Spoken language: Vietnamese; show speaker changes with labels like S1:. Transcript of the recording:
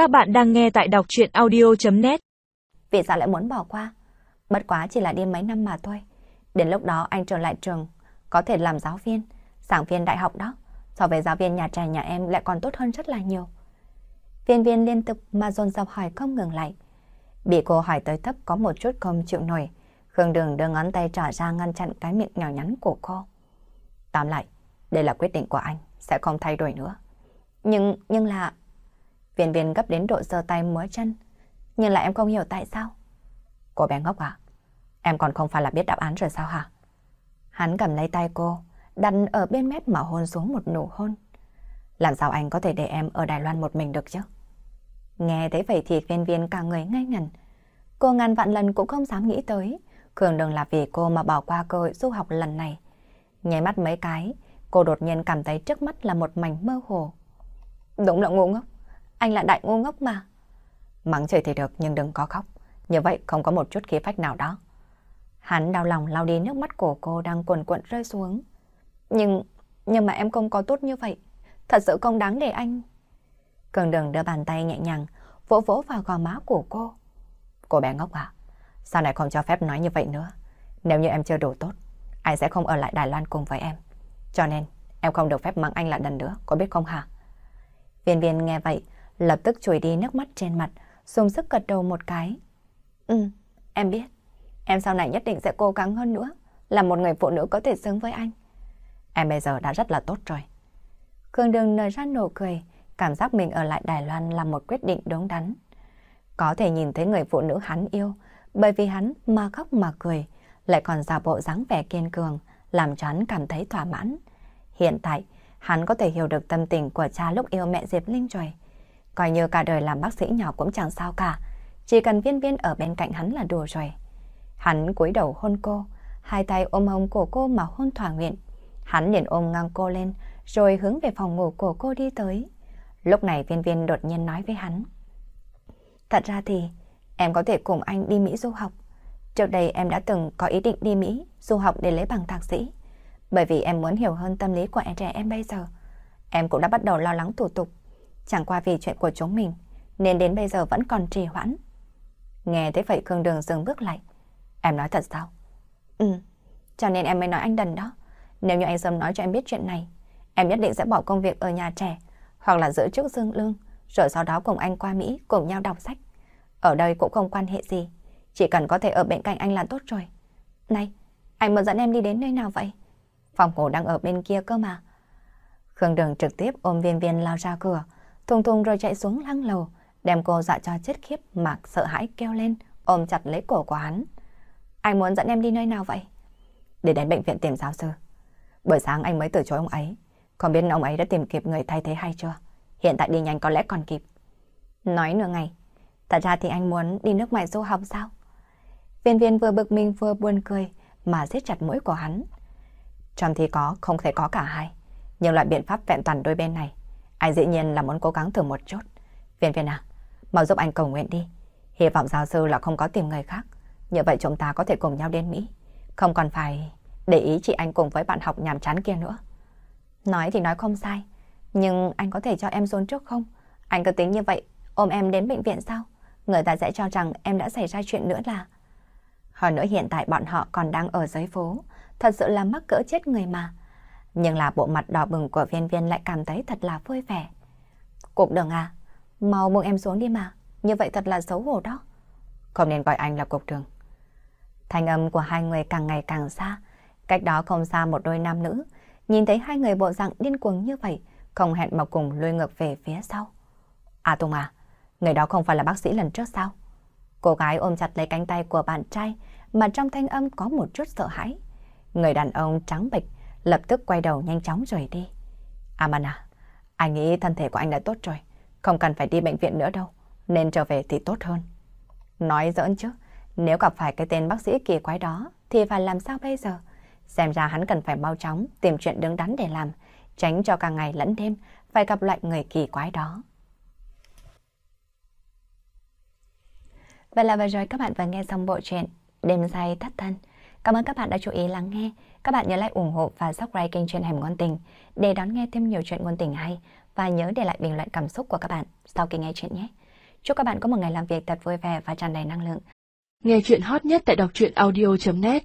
S1: Các bạn đang nghe tại đọc chuyện audio.net
S2: Vì sao lại muốn bỏ qua? Bất quá chỉ là đi mấy năm mà thôi. Đến lúc đó anh trở lại trường, có thể làm giáo viên, giảng viên đại học đó. So với giáo viên nhà trẻ nhà em lại còn tốt hơn rất là nhiều. Viên viên liên tục mà dồn dập hỏi không ngừng lại. Bị cô hỏi tới thấp có một chút không chịu nổi. Khương Đường đưa ngón tay trở ra ngăn chặn cái miệng nhỏ nhắn của cô. Tóm lại, đây là quyết định của anh, sẽ không thay đổi nữa. Nhưng, nhưng là... Viên viên gấp đến độ giơ tay múa chân. Nhưng là em không hiểu tại sao. Cô bé ngốc à? Em còn không phải là biết đáp án rồi sao hả? Hắn cầm lấy tay cô, đặt ở bên mép mà hôn xuống một nụ hôn. Làm sao anh có thể để em ở Đài Loan một mình được chứ? Nghe thấy vậy thì viên viên cả người ngây ngần. Cô ngàn vạn lần cũng không dám nghĩ tới. cường đừng là vì cô mà bỏ qua cơ hội du học lần này. Nháy mắt mấy cái, cô đột nhiên cảm thấy trước mắt là một mảnh mơ hồ. Đúng là ngu ngốc. Anh là đại ngu ngốc mà. Mắng trời thì được nhưng đừng có khóc. Như vậy không có một chút khí phách nào đó. Hắn đau lòng lau đi nước mắt của cô đang cuồn cuộn rơi xuống. Nhưng, nhưng mà em không có tốt như vậy. Thật sự không đáng để anh. Cường đường đưa bàn tay nhẹ nhàng, vỗ vỗ vào gò má của cô. Cô bé ngốc à? Sao này không cho phép nói như vậy nữa? Nếu như em chưa đủ tốt, anh sẽ không ở lại Đài Loan cùng với em. Cho nên, em không được phép mắng anh lại lần nữa, có biết không hả? Viên viên nghe vậy, lập tức chùi đi nước mắt trên mặt, dùng sức gật đầu một cái. Ừ, em biết. Em sau này nhất định sẽ cố gắng hơn nữa, là một người phụ nữ có thể xứng với anh. Em bây giờ đã rất là tốt rồi. Khương Đường nở ra nụ cười, cảm giác mình ở lại Đài Loan là một quyết định đúng đắn. Có thể nhìn thấy người phụ nữ hắn yêu, bởi vì hắn mà khóc mà cười, lại còn giả bộ dáng vẻ kiên cường, làm cho hắn cảm thấy thỏa mãn. Hiện tại, hắn có thể hiểu được tâm tình của cha lúc yêu mẹ Diệp Linh rồi. Coi như cả đời làm bác sĩ nhỏ cũng chẳng sao cả, chỉ cần viên viên ở bên cạnh hắn là đủ rồi. Hắn cúi đầu hôn cô, hai tay ôm hông cổ cô mà hôn thỏa nguyện. Hắn liền ôm ngang cô lên, rồi hướng về phòng ngủ của cô đi tới. Lúc này viên viên đột nhiên nói với hắn. Thật ra thì em có thể cùng anh đi Mỹ du học. Trước đây em đã từng có ý định đi Mỹ du học để lấy bằng thạc sĩ. Bởi vì em muốn hiểu hơn tâm lý của trẻ em bây giờ. Em cũng đã bắt đầu lo lắng thủ tục. Chẳng qua vì chuyện của chúng mình, nên đến bây giờ vẫn còn trì hoãn. Nghe thấy vậy Khương Đường dừng bước lại. Em nói thật sao? Ừ, cho nên em mới nói anh đần đó. Nếu như anh sớm nói cho em biết chuyện này, em nhất định sẽ bỏ công việc ở nhà trẻ, hoặc là giữ chức dương lương, rồi sau đó cùng anh qua Mỹ cùng nhau đọc sách. Ở đây cũng không quan hệ gì, chỉ cần có thể ở bên cạnh anh là tốt rồi. Này, anh muốn dẫn em đi đến nơi nào vậy? Phòng ngủ đang ở bên kia cơ mà. Khương Đường trực tiếp ôm viên viên lao ra cửa, thùng thùng rồi chạy xuống lăng lầu, đem cô dọa cho chết khiếp mà sợ hãi kêu lên, ôm chặt lấy cổ của hắn. Anh muốn dẫn em đi nơi nào vậy? Để đến bệnh viện tìm giáo sư. Buổi sáng anh mới từ chối ông ấy. Không biết ông ấy đã tìm kịp người thay thế hay chưa? Hiện tại đi nhanh có lẽ còn kịp. Nói nửa ngày. Thật ra thì anh muốn đi nước ngoài du học sao? Viên viên vừa bực mình vừa buồn cười mà siết chặt mũi của hắn. Trong thì có, không thể có cả hai. Nhưng loại biện pháp vẹn toàn đôi bên này, anh dĩ nhiên là muốn cố gắng thử một chút. Viên viên à, mau giúp anh cầu nguyện đi. Hy vọng giáo sư là không có tìm người khác. Như vậy chúng ta có thể cùng nhau đến Mỹ. Không còn phải để ý chị anh cùng với bạn học nhàm chán kia nữa. Nói thì nói không sai. Nhưng anh có thể cho em dồn trước không? Anh cứ tính như vậy, ôm em đến bệnh viện sao? Người ta sẽ cho rằng em đã xảy ra chuyện nữa là... Hơn nữa hiện tại bọn họ còn đang ở dưới phố. Thật sự là mắc cỡ chết người mà. Nhưng là bộ mặt đỏ bừng của viên viên lại cảm thấy thật là vui vẻ. Cục đường à, mau buông em xuống đi mà. Như vậy thật là xấu hổ đó. Không nên gọi anh là cục đường. Thanh âm của hai người càng ngày càng xa. Cách đó không xa một đôi nam nữ. Nhìn thấy hai người bộ dạng điên cuồng như vậy, không hẹn mà cùng lùi ngược về phía sau. À Tùng à, người đó không phải là bác sĩ lần trước sao? Cô gái ôm chặt lấy cánh tay của bạn trai, mà trong thanh âm có một chút sợ hãi. Người đàn ông trắng bệch lập tức quay đầu nhanh chóng rời đi. Amana, anh nghĩ thân thể của anh đã tốt rồi, không cần phải đi bệnh viện nữa đâu, nên trở về thì tốt hơn. Nói giỡn chứ, nếu gặp phải cái tên bác sĩ kỳ quái đó thì phải làm sao bây giờ? Xem ra hắn cần phải mau chóng tìm chuyện đứng đắn để làm, tránh cho cả ngày lẫn đêm phải gặp loại người kỳ quái đó. Vậy là vừa rồi các bạn vừa nghe xong bộ truyện Đêm say thất thân. Cảm ơn các bạn đã chú ý lắng nghe. Các bạn nhớ like, ủng hộ và subscribe kênh truyền Hẻm Ngôn Tình để đón nghe thêm nhiều chuyện ngôn tình hay và nhớ để lại bình luận cảm xúc của các bạn sau khi nghe chuyện nhé. Chúc các bạn có một ngày làm việc thật vui vẻ và tràn đầy năng lượng.
S3: Nghe chuyện hot nhất tại đọc truyện audio.net